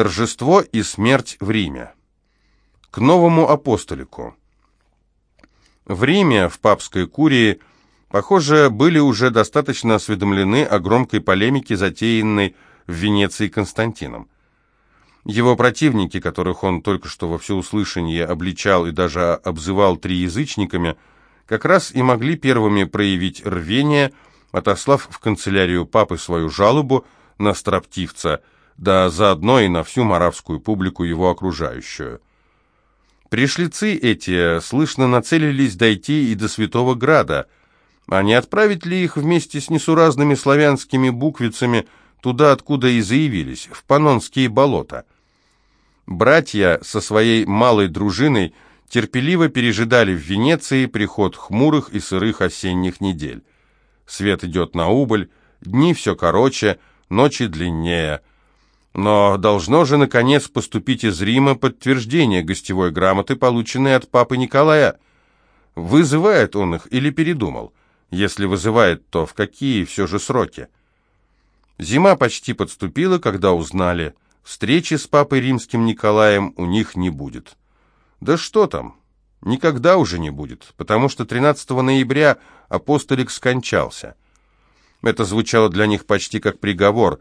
Торжество и смерть в Риме. К новому апостолику. В Риме, в папской курии, похоже, были уже достаточно осведомлены о громкой полемике, затеянной в Венеции Константином. Его противники, которых он только что во всеуслышание обличал и даже обзывал триязычниками, как раз и могли первыми проявить рвение, отослав в канцелярию папы свою жалобу на строптивца, да заодно и на всю маравскую публику его окружающую. Пришлицы эти, слышно, нацелились дойти и до Святого Града, а не отправить ли их вместе с несуразными славянскими буквицами туда, откуда и заявились, в Панонские болота. Братья со своей малой дружиной терпеливо пережидали в Венеции приход хмурых и сырых осенних недель. Свет идет на убыль, дни все короче, ночи длиннее. Но должно же, наконец, поступить из Рима подтверждение гостевой грамоты, полученной от папы Николая. Вызывает он их или передумал? Если вызывает, то в какие все же сроки? Зима почти подступила, когда узнали, встречи с папой римским Николаем у них не будет. Да что там, никогда уже не будет, потому что 13 ноября апостолик скончался. Это звучало для них почти как приговор,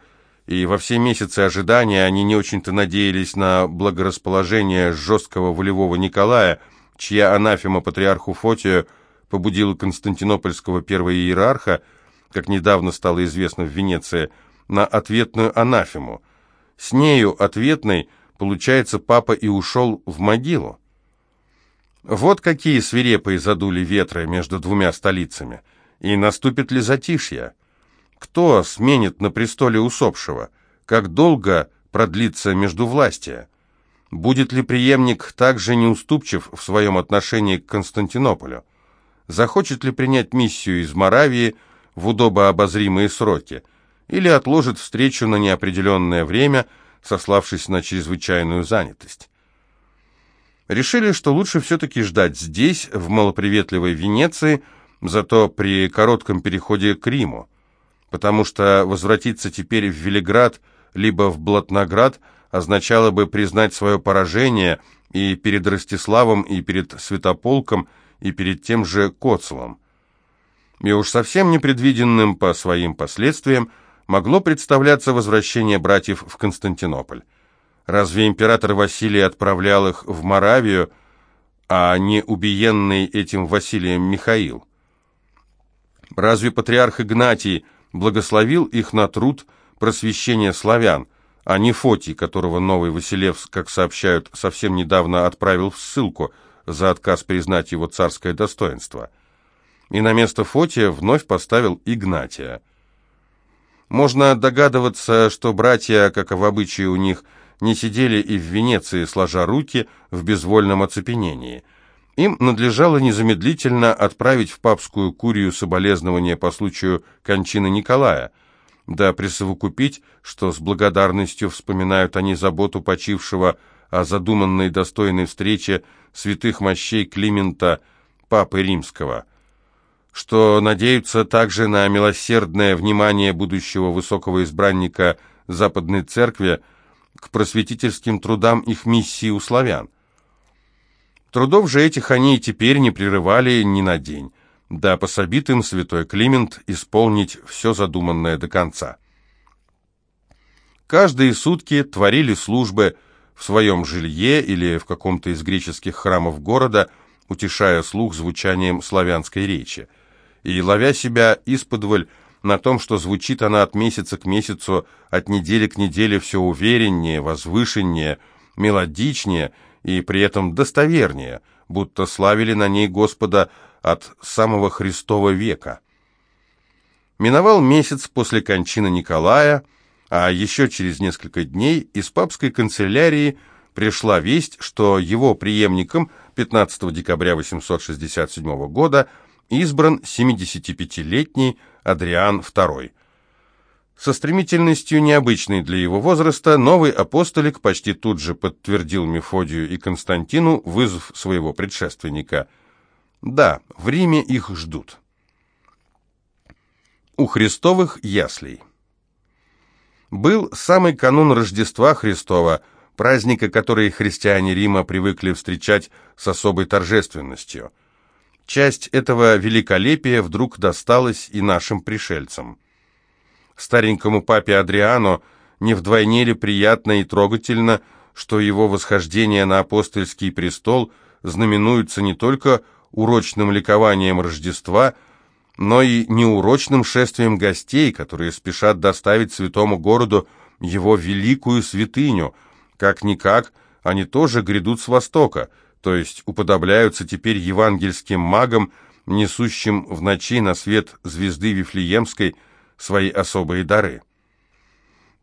и во все месяцы ожидания они не очень-то надеялись на благорасположение жесткого волевого Николая, чья анафема патриарху Фотию побудила константинопольского первого иерарха, как недавно стало известно в Венеции, на ответную анафему. С нею, ответной, получается, папа и ушел в могилу. Вот какие свирепые задули ветры между двумя столицами. И наступит ли затишье? Кто сменит на престоле усопшего? Как долго продлится междувластие? Будет ли преемник также неуступчив в своем отношении к Константинополю? Захочет ли принять миссию из Моравии в удобообозримые сроки? или отложит встречу на неопределенное время, сославшись на чрезвычайную занятость. Решили, что лучше все-таки ждать здесь, в малоприветливой Венеции, зато при коротком переходе к Риму, потому что возвратиться теперь в Велиград либо в Блатноград означало бы признать свое поражение и перед Ростиславом, и перед Святополком, и перед тем же Коцелом. И уж совсем непредвиденным по своим последствиям могло представляться возвращение братьев в Константинополь. Разве император Василий отправлял их в Моравию, а не убиенный этим Василием Михаил? Разве патриарх Игнатий благословил их на труд просвещения славян, а не Фотий, которого новый Василевс, как сообщают, совсем недавно отправил в ссылку за отказ признать его царское достоинство? И на место Фотия вновь поставил Игнатия. Можно догадываться, что братья, как в обычае у них, не сидели и в Венеции, сложа руки в безвольном оцепенении. Им надлежало незамедлительно отправить в папскую курию соболезнования по случаю кончины Николая, да присовокупить, что с благодарностью вспоминают они заботу почившего о задуманной достойной встрече святых мощей Климента, папы римского – что надеются также на милосердное внимание будущего высокого избранника Западной Церкви к просветительским трудам их миссии у славян. Трудов же этих они и теперь не прерывали ни на день, да пособит им святой Климент исполнить все задуманное до конца. Каждые сутки творили службы в своем жилье или в каком-то из греческих храмов города, утешая слух звучанием славянской речи – и ловя себя исподволь на том, что звучит она от месяца к месяцу, от недели к неделе все увереннее, возвышеннее, мелодичнее и при этом достовернее, будто славили на ней Господа от самого Христова века. Миновал месяц после кончины Николая, а еще через несколько дней из папской канцелярии пришла весть, что его преемником 15 декабря 867 года – избран 75-летний Адриан II. Со стремительностью, необычной для его возраста, новый апостолик почти тут же подтвердил Мефодию и Константину вызов своего предшественника. Да, в Риме их ждут. У Христовых яслей. был самый канун Рождества Христова, праздника, который христиане Рима привыкли встречать с особой торжественностью. Часть этого великолепия вдруг досталась и нашим пришельцам. Старенькому папе Адриану не вдвойне ли приятно и трогательно, что его восхождение на апостольский престол знаменуется не только урочным ликованием Рождества, но и неурочным шествием гостей, которые спешат доставить святому городу его великую святыню. Как-никак, они тоже грядут с востока, то есть уподобляются теперь евангельским магам, несущим в ночи на свет звезды Вифлеемской свои особые дары.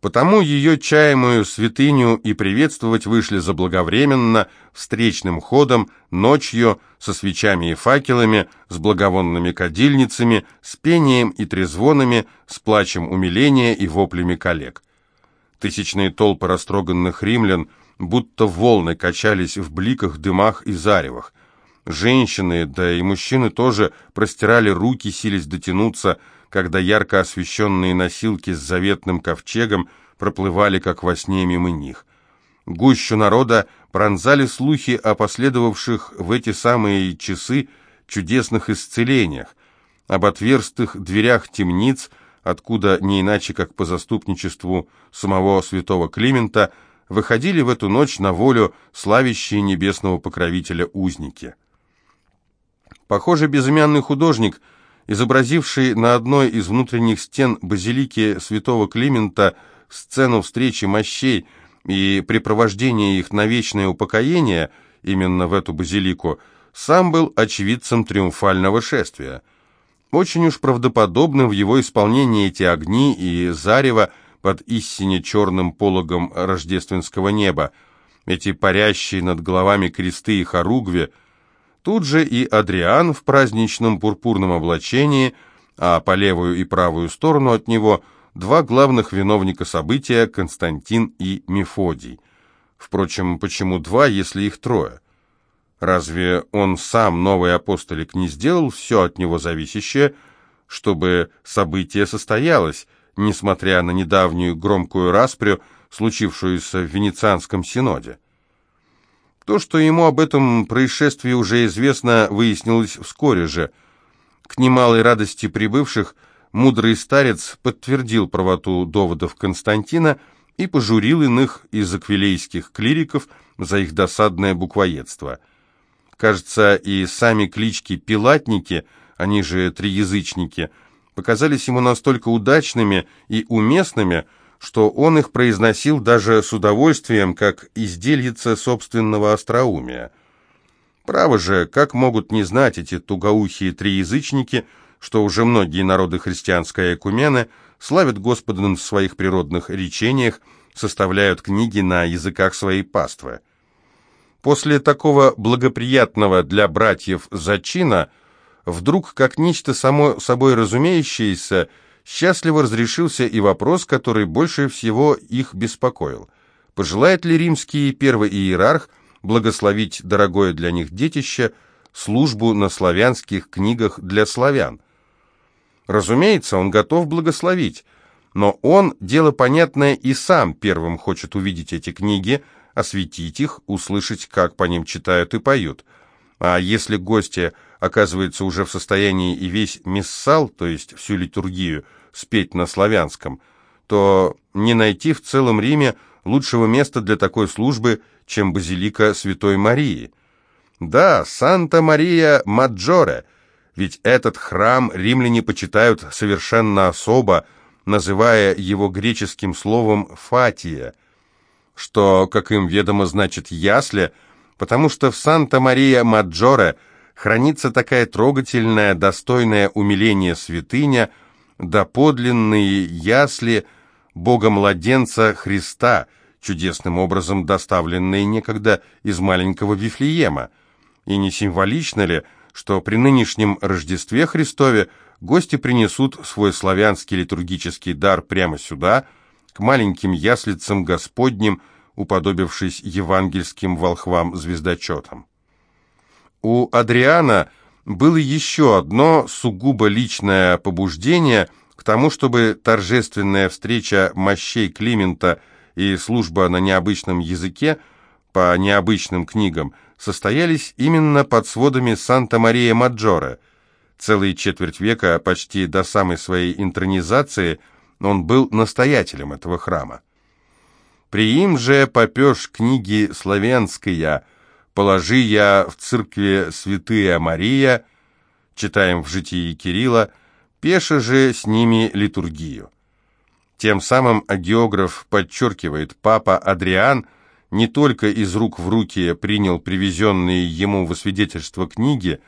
Потому ее чаемую святыню и приветствовать вышли заблаговременно, встречным ходом, ночью, со свечами и факелами, с благовонными кадильницами, с пением и трезвонами, с плачем умиления и воплями коллег. Тысячные толпы растроганных римлян будто волны качались в бликах, дымах и заревах. Женщины, да и мужчины тоже простирали руки, сились дотянуться, когда ярко освещенные носилки с заветным ковчегом проплывали, как во сне, мимо них. Гущу народа пронзали слухи о последовавших в эти самые часы чудесных исцелениях, об отверстых дверях темниц, откуда, не иначе как по заступничеству самого святого Климента, выходили в эту ночь на волю славящие небесного покровителя узники. Похоже, безымянный художник – изобразивший на одной из внутренних стен базилики святого Климента сцену встречи мощей и препровождения их на вечное упокоение, именно в эту базилику, сам был очевидцем триумфального шествия. Очень уж правдоподобны в его исполнении эти огни и зарево под истине черным пологом рождественского неба, эти парящие над головами кресты и хоругви – Тут же и Адриан в праздничном пурпурном облачении, а по левую и правую сторону от него два главных виновника события Константин и Мефодий. Впрочем, почему два, если их трое? Разве он сам, новый апостолик, не сделал все от него зависящее, чтобы событие состоялось, несмотря на недавнюю громкую распрю, случившуюся в Венецианском синоде? То, что ему об этом происшествии уже известно, выяснилось вскоре же. К немалой радости прибывших, мудрый старец подтвердил правоту доводов Константина и пожурил иных из аквилейских клириков за их досадное буквоедство. Кажется, и сами клички «пилатники», они же «триязычники», показались ему настолько удачными и уместными, что он их произносил даже с удовольствием, как издельица собственного остроумия. Право же, как могут не знать эти тугоухие триязычники, что уже многие народы христианской экумены славят Господа в своих природных речениях, составляют книги на языках своей паствы. После такого благоприятного для братьев зачина, вдруг, как нечто само собой разумеющееся, счастливо разрешился и вопрос, который больше всего их беспокоил. Пожелает ли римский первый иерарх благословить дорогое для них детище службу на славянских книгах для славян? Разумеется, он готов благословить, но он, дело понятное, и сам первым хочет увидеть эти книги, осветить их, услышать, как по ним читают и поют. А если гости оказывается уже в состоянии и весь миссал, то есть всю литургию, спеть на славянском, то не найти в целом Риме лучшего места для такой службы, чем базилика Святой Марии. Да, Санта-Мария Маджоре, ведь этот храм римляне почитают совершенно особо, называя его греческим словом «фатия», что, как им ведомо, значит «ясли», потому что в Санта-Мария Маджоре хранится такая трогательная, достойная умиления святыня – доподлинные ясли Бога-младенца Христа, чудесным образом доставленные некогда из маленького Вифлеема. И не символично ли, что при нынешнем Рождестве Христове гости принесут свой славянский литургический дар прямо сюда, к маленьким яслицам Господним, уподобившись евангельским волхвам-звездочетам. У Адриана было еще одно сугубо личное побуждение, К тому, чтобы торжественная встреча мощей Климента и служба на необычном языке по необычным книгам состоялись именно под сводами Санта-Мария-Маджоре. Целые четверть века, почти до самой своей интронизации, он был настоятелем этого храма. При им же попеж книги славянская «Положи я в церкви святая Мария», читаем в житии Кирилла, пеше же с ними литургию. Тем самым агеограф подчеркивает, папа Адриан не только из рук в руки принял привезенные ему во свидетельство книги,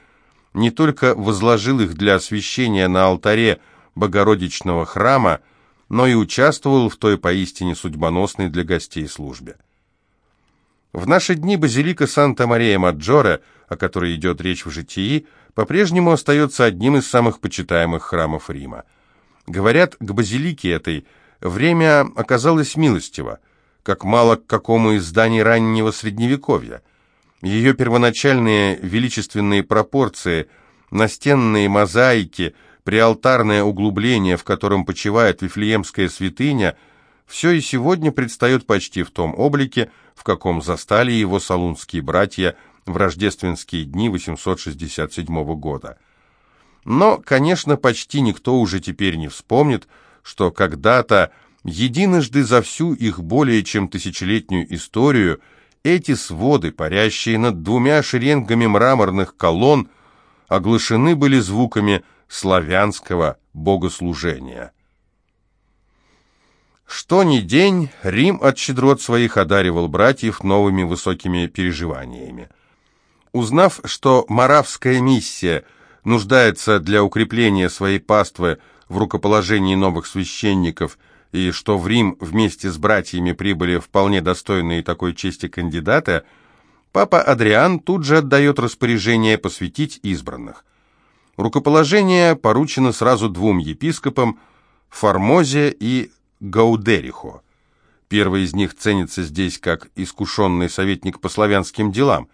не только возложил их для освящения на алтаре Богородичного храма, но и участвовал в той поистине судьбоносной для гостей службе. В наши дни базилика Санта-Мария-Маджоре, о которой идет речь в житии, по-прежнему остается одним из самых почитаемых храмов Рима. Говорят, к базилике этой время оказалось милостиво, как мало к какому из зданий раннего Средневековья. Ее первоначальные величественные пропорции, настенные мозаики – приалтарное углубление, в котором почивает Вифлеемская святыня, все и сегодня предстает почти в том облике, в каком застали его салунские братья в рождественские дни 867 года. Но, конечно, почти никто уже теперь не вспомнит, что когда-то, единожды за всю их более чем тысячелетнюю историю, эти своды, парящие над двумя шеренгами мраморных колонн, оглашены были звуками славянского богослужения. Что ни день, Рим от щедрот своих одаривал братьев новыми высокими переживаниями. Узнав, что маравская миссия нуждается для укрепления своей паствы в рукоположении новых священников и что в Рим вместе с братьями прибыли вполне достойные такой чести кандидаты, папа Адриан тут же отдает распоряжение посвятить избранных. Рукоположение поручено сразу двум епископам – Формозе и Гаудерихо. Первый из них ценится здесь как искушенный советник по славянским делам.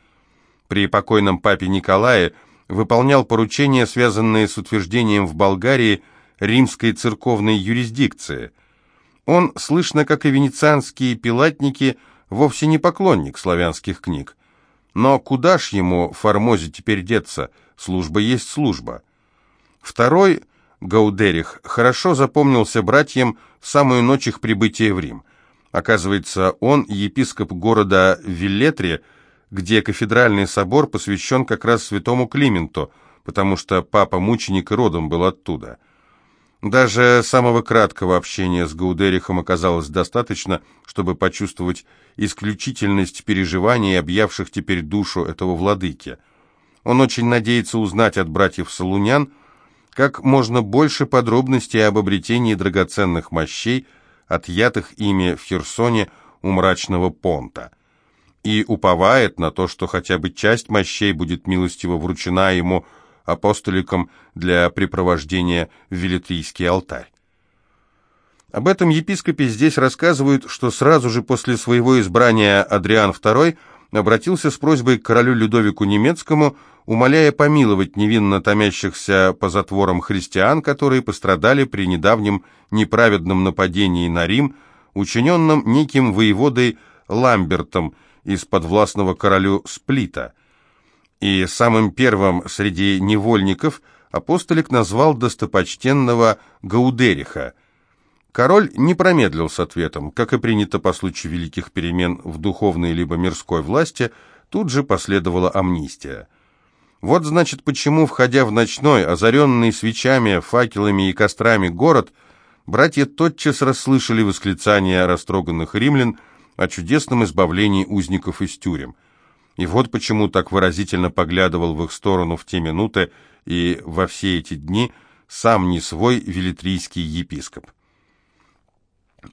При покойном папе Николае выполнял поручения, связанные с утверждением в Болгарии римской церковной юрисдикции. Он, слышно, как и венецианские пилатники, вовсе не поклонник славянских книг. Но куда ж ему, Формозе, теперь деться? Служба есть служба. Второй, Гаудерих, хорошо запомнился братьям в самую ночь их прибытия в Рим. Оказывается, он епископ города Виллетри, где кафедральный собор посвящен как раз святому Клименту, потому что папа-мученик родом был оттуда. Даже самого краткого общения с Гаудерихом оказалось достаточно, чтобы почувствовать исключительность переживаний, объявших теперь душу этого владыки. Он очень надеется узнать от братьев Солунян как можно больше подробностей об обретении драгоценных мощей, отъятых ими в Херсоне у мрачного понта, и уповает на то, что хотя бы часть мощей будет милостиво вручена ему апостоликам для препровождения в Велитрийский алтарь. Об этом епископе здесь рассказывают, что сразу же после своего избрания Адриан II обратился с просьбой к королю Людовику Немецкому, умоляя помиловать невинно томящихся по затворам христиан, которые пострадали при недавнем неправедном нападении на Рим, учиненном неким воеводой Ламбертом из подвластного королю Сплита. И самым первым среди невольников апостолик назвал достопочтенного Гаудериха – Король не промедлил с ответом. Как и принято по случаю великих перемен в духовной либо мирской власти, тут же последовала амнистия. Вот значит почему, входя в ночной, озаренный свечами, факелами и кострами город, братья тотчас расслышали восклицания растроганных римлян о чудесном избавлении узников из тюрем. И вот почему так выразительно поглядывал в их сторону в те минуты и во все эти дни сам не свой велитрийский епископ.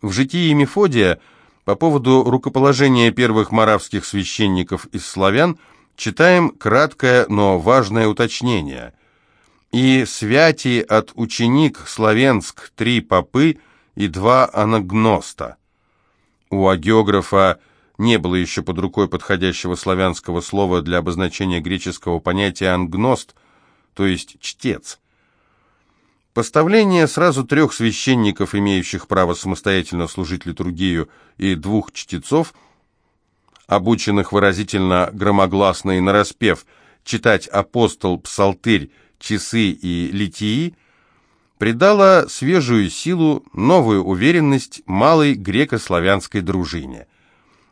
В житии Мефодия по поводу рукоположения первых маравских священников из славян читаем краткое, но важное уточнение. «И святи от ученик Славенск три попы и два анагноста». У агеографа не было еще под рукой подходящего славянского слова для обозначения греческого понятия «ангност», то есть «чтец». Поставление сразу трех священников, имеющих право самостоятельно служить литургию, и двух чтецов, обученных выразительно громогласно и нараспев читать апостол, псалтырь, часы и литии, придало свежую силу, новую уверенность малой греко-славянской дружине.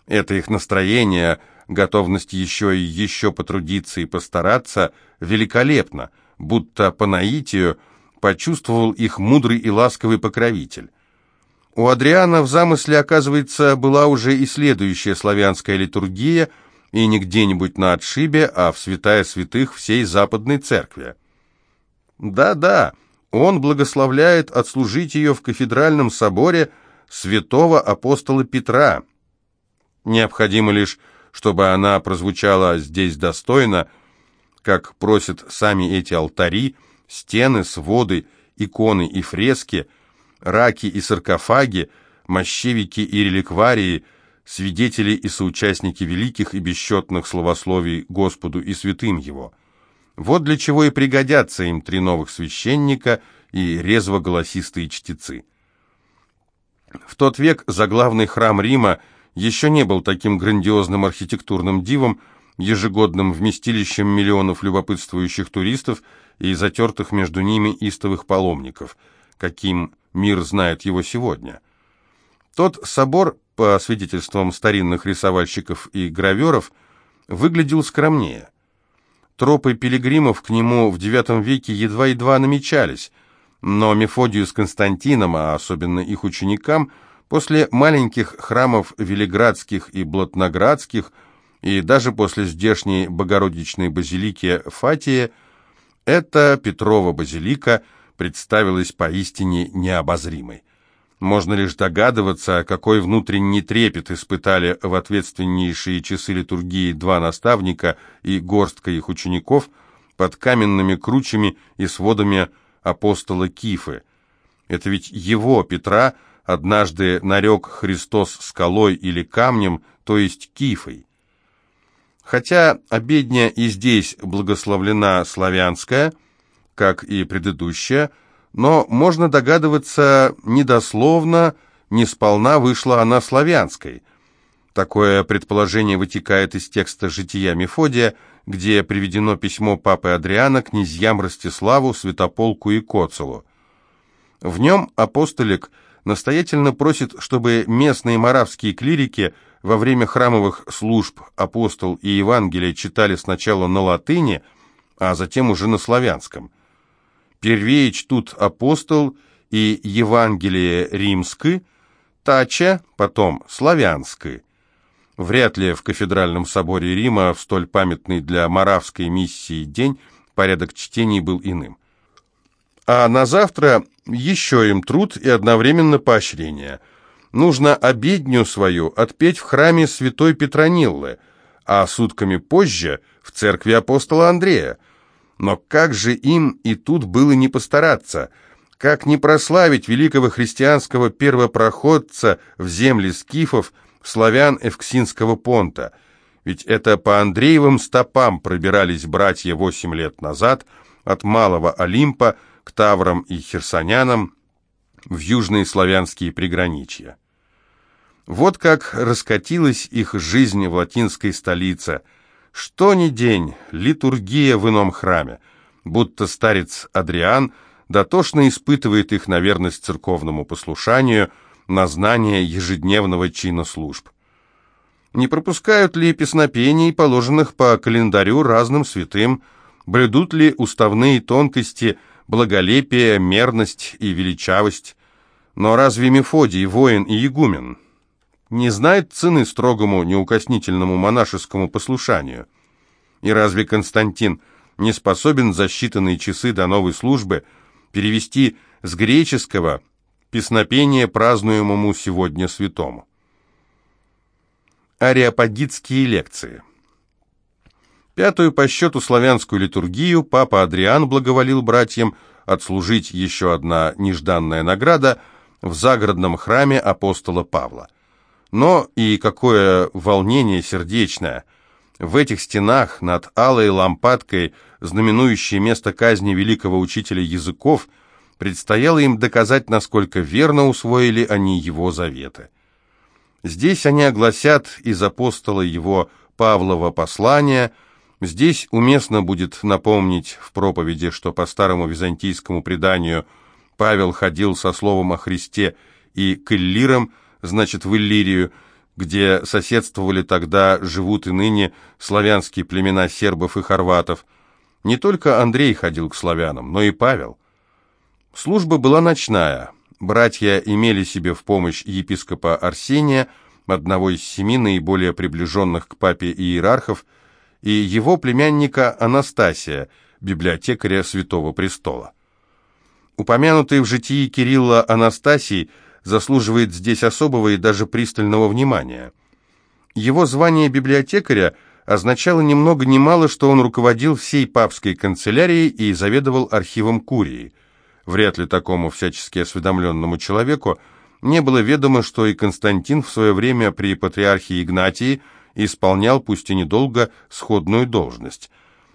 Это их настроение, готовность еще и еще потрудиться и постараться, великолепно, будто по наитию почувствовал их мудрый и ласковый покровитель. У Адриана в замысле, оказывается, была уже и следующая славянская литургия, и не где-нибудь на отшибе, а в святая святых всей Западной Церкви. Да-да, он благословляет отслужить ее в кафедральном соборе святого апостола Петра. Необходимо лишь, чтобы она прозвучала здесь достойно, как просят сами эти алтари – Стены, своды, иконы и фрески, раки и саркофаги, мощевики и реликварии, свидетели и соучастники великих и бесчетных словословий Господу и святым Его. Вот для чего и пригодятся им три новых священника и резво-голосистые чтецы. В тот век заглавный храм Рима еще не был таким грандиозным архитектурным дивом, ежегодным вместилищем миллионов любопытствующих туристов и затертых между ними истовых паломников, каким мир знает его сегодня. Тот собор, по свидетельствам старинных рисовальщиков и граверов, выглядел скромнее. Тропы пилигримов к нему в IX веке едва-едва намечались, но Мефодию с Константином, а особенно их ученикам, после маленьких храмов Велиградских и Блатноградских и даже после здешней Богородичной базилики Фатия – эта Петрова базилика представилась поистине необозримой. Можно лишь догадываться, какой внутренний трепет испытали в ответственнейшие часы литургии два наставника и горстка их учеников под каменными кручами и сводами апостола Кифы. Это ведь его, Петра, однажды нарек Христос скалой или камнем, то есть Кифой. Хотя обедня и здесь благословлена славянская, как и предыдущая, но можно догадываться недословно, не сполна вышла она славянской. Такое предположение вытекает из текста «Жития Мефодия», где приведено письмо папы Адриана князьям Ростиславу, Святополку и Коцелу. В нем апостолик настоятельно просит, чтобы местные моравские клирики – во время храмовых служб апостол и Евангелие читали сначала на латыни, а затем уже на славянском. Первее чтут апостол и Евангелие римской, тача, потом славянской. Вряд ли в кафедральном соборе Рима в столь памятный для моравской миссии день порядок чтений был иным. А на завтра еще им труд и одновременно поощрение – нужно обедню свою отпеть в храме святой Петрониллы, а сутками позже в церкви апостола Андрея. Но как же им и тут было не постараться? Как не прославить великого христианского первопроходца в земли скифов, славян Эвксинского понта? Ведь это по Андреевым стопам пробирались братья восемь лет назад от Малого Олимпа к Таврам и Херсонянам, в южные славянские приграничья. Вот как раскатилась их жизнь в латинской столице. Что ни день, литургия в ином храме, будто старец Адриан дотошно испытывает их на верность церковному послушанию, на знание ежедневного чина служб. Не пропускают ли песнопений, положенных по календарю разным святым, блюдут ли уставные тонкости, благолепие, мерность и величавость, но разве Мефодий, воин и игумен не знает цены строгому, неукоснительному монашескому послушанию? И разве Константин не способен за считанные часы до новой службы перевести с греческого песнопение празднуемому сегодня святому? Ариапагитские лекции Пятую по счету славянскую литургию папа Адриан благоволил братьям отслужить еще одна нежданная награда – в загородном храме апостола Павла. Но и какое волнение сердечное! В этих стенах над алой лампадкой, знаменующей место казни великого учителя языков, предстояло им доказать, насколько верно усвоили они его заветы. Здесь они огласят из апостола его Павлова послания, здесь уместно будет напомнить в проповеди, что по старому византийскому преданию Павел ходил со словом о Христе и к Иллирам, значит, в Иллирию, где соседствовали тогда, живут и ныне славянские племена сербов и хорватов. Не только Андрей ходил к славянам, но и Павел. Служба была ночная. Братья имели себе в помощь епископа Арсения, одного из семи наиболее приближенных к папе иерархов, и его племянника Анастасия, библиотекаря Святого Престола. Упомянутый в житии Кирилла Анастасий заслуживает здесь особого и даже пристального внимания. Его звание библиотекаря означало ни много ни мало, что он руководил всей папской канцелярией и заведовал архивом Курии. Вряд ли такому всячески осведомленному человеку не было ведомо, что и Константин в свое время при патриархе Игнатии исполнял, пусть и недолго, сходную должность.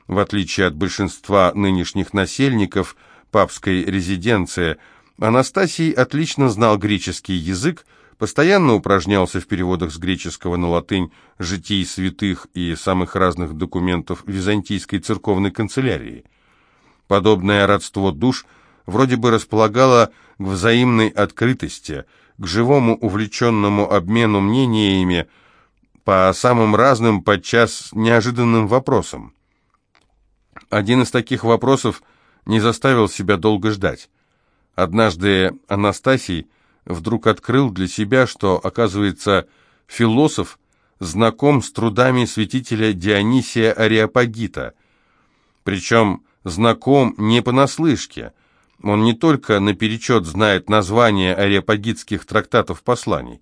В отличие от большинства нынешних насельников папской резиденции, Анастасий отлично знал греческий язык, постоянно упражнялся в переводах с греческого на латынь житий святых и самых разных документов византийской церковной канцелярии. Подобное родство душ вроде бы располагало к взаимной открытости, к живому увлеченному обмену мнениями по самым разным, подчас неожиданным вопросам. Один из таких вопросов не заставил себя долго ждать. Однажды Анастасий вдруг открыл для себя, что, оказывается, философ знаком с трудами святителя Дионисия Ариапагита, причем знаком не понаслышке – он не только наперечет знает названия ареопагитских трактатов посланий,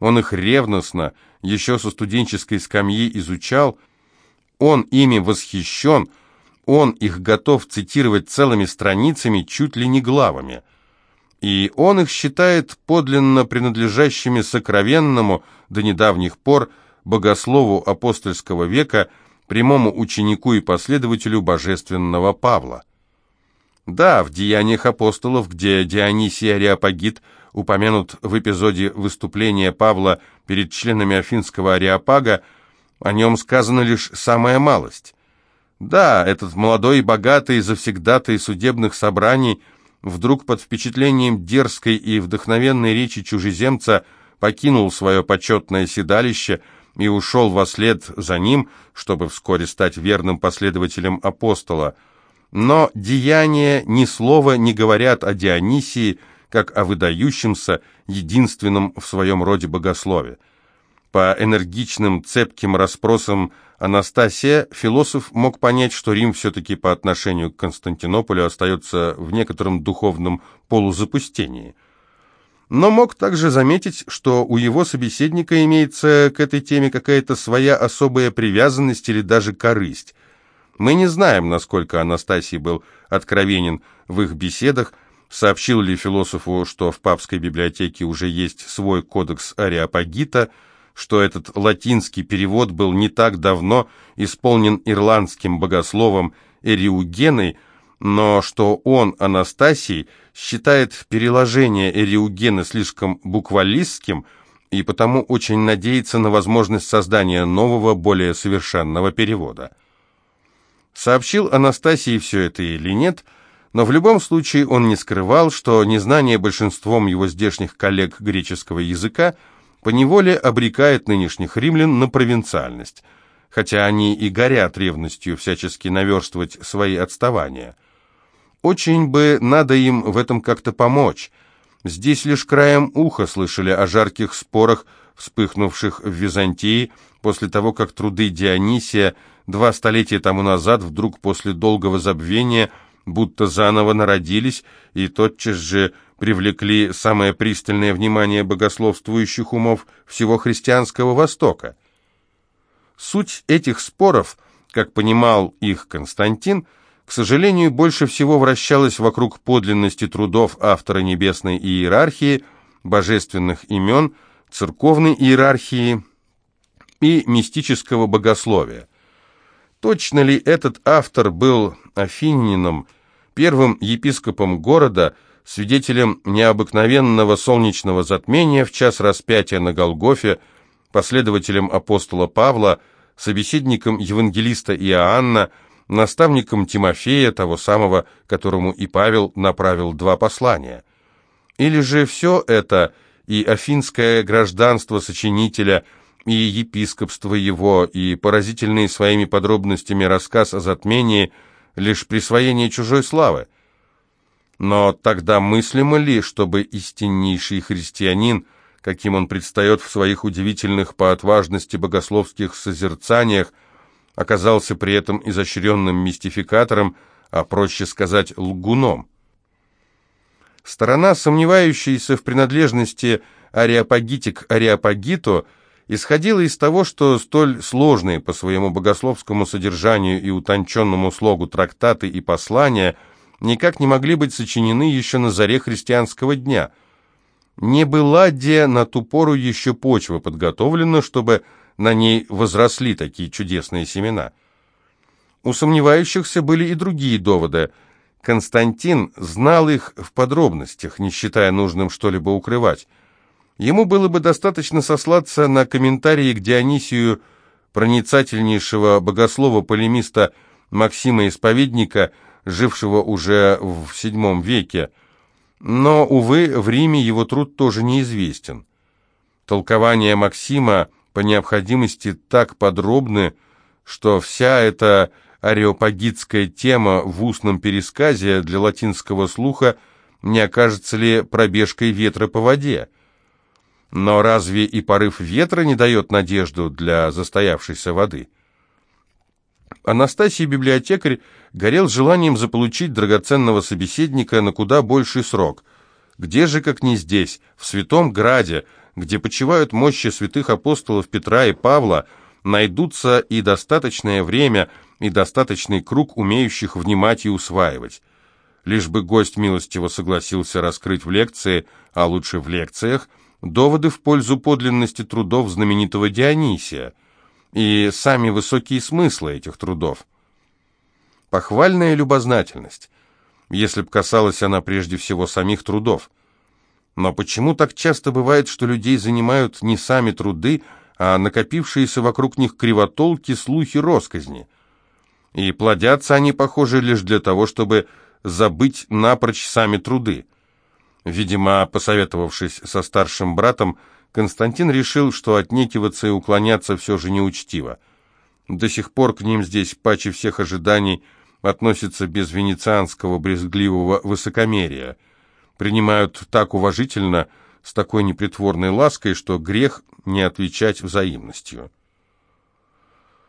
он их ревностно, еще со студенческой скамьи изучал, он ими восхищен, он их готов цитировать целыми страницами, чуть ли не главами. И он их считает подлинно принадлежащими сокровенному до недавних пор богослову апостольского века, прямому ученику и последователю божественного Павла. Да, в «Деяниях апостолов», где Дионисий Ариапагит упомянут в эпизоде выступления Павла перед членами Афинского Ариапага, о нем сказано лишь самая малость. Да, этот молодой и богатый завсегдатый судебных собраний вдруг под впечатлением дерзкой и вдохновенной речи чужеземца покинул свое почетное седалище и ушел во след за ним, чтобы вскоре стать верным последователем апостола – но деяния ни слова не говорят о Дионисии, как о выдающемся, единственном в своем роде богослове. По энергичным, цепким расспросам Анастасия философ мог понять, что Рим все-таки по отношению к Константинополю остается в некотором духовном полузапустении. Но мог также заметить, что у его собеседника имеется к этой теме какая-то своя особая привязанность или даже корысть. Мы не знаем, насколько Анастасий был откровенен в их беседах, сообщил ли философу, что в папской библиотеке уже есть свой кодекс Ариапагита, что этот латинский перевод был не так давно исполнен ирландским богословом Эриугеной, но что он, Анастасий, считает переложение Эриугены слишком буквалистским и потому очень надеется на возможность создания нового, более совершенного перевода. Сообщил Анастасии все это или нет, но в любом случае он не скрывал, что незнание большинством его здешних коллег греческого языка поневоле обрекает нынешних римлян на провинциальность, хотя они и горят ревностью всячески наверстывать свои отставания. Очень бы надо им в этом как-то помочь. Здесь лишь краем уха слышали о жарких спорах, вспыхнувших в Византии после того, как труды Дионисия два столетия тому назад, вдруг после долгого забвения, будто заново народились и тотчас же привлекли самое пристальное внимание богословствующих умов всего христианского Востока. Суть этих споров, как понимал их Константин, к сожалению, больше всего вращалась вокруг подлинности трудов автора небесной иерархии, божественных имен, церковной иерархии и мистического богословия. Точно ли этот автор был афинином, первым епископом города, свидетелем необыкновенного солнечного затмения в час распятия на Голгофе, последователем апостола Павла, собеседником евангелиста Иоанна, наставником Тимофея, того самого, которому и Павел направил два послания. Или же все это и афинское гражданство сочинителя, и епископство его, и поразительный своими подробностями рассказ о затмении – лишь присвоение чужой славы. Но тогда мыслимо ли, чтобы истиннейший христианин, каким он предстает в своих удивительных по отважности богословских созерцаниях, оказался при этом изощренным мистификатором, а проще сказать лгуном? Сторона, сомневающаяся в принадлежности ареопагити к ареопагиту, исходила из того, что столь сложные по своему богословскому содержанию и утонченному слогу трактаты и послания – никак не могли быть сочинены еще на заре христианского дня. Не была где на ту пору еще почва подготовлена, чтобы на ней возросли такие чудесные семена. У сомневающихся были и другие доводы. Константин знал их в подробностях, не считая нужным что-либо укрывать. Ему было бы достаточно сослаться на комментарии к Дионисию проницательнейшего богослова-полемиста Максима Исповедника – жившего уже в VII веке, но, увы, в Риме его труд тоже неизвестен. Толкования Максима по необходимости так подробны, что вся эта ареопагитская тема в устном пересказе для латинского слуха не окажется ли пробежкой ветра по воде. Но разве и порыв ветра не дает надежду для застоявшейся воды? Анастасий библиотекарь горел желанием заполучить драгоценного собеседника на куда больший срок. Где же, как не здесь, в Святом Граде, где почивают мощи святых апостолов Петра и Павла, найдутся и достаточное время, и достаточный круг умеющих внимать и усваивать. Лишь бы гость милостиво согласился раскрыть в лекции, а лучше в лекциях, доводы в пользу подлинности трудов знаменитого Дионисия – и сами высокие смыслы этих трудов. Похвальная любознательность, если б касалась она прежде всего самих трудов. Но почему так часто бывает, что людей занимают не сами труды, а накопившиеся вокруг них кривотолки, слухи, росказни? И плодятся они, похоже, лишь для того, чтобы забыть напрочь сами труды. Видимо, посоветовавшись со старшим братом, Константин решил, что отнекиваться и уклоняться все же неучтиво. До сих пор к ним здесь, паче всех ожиданий, относятся без венецианского брезгливого высокомерия. Принимают так уважительно, с такой непритворной лаской, что грех не отвечать взаимностью.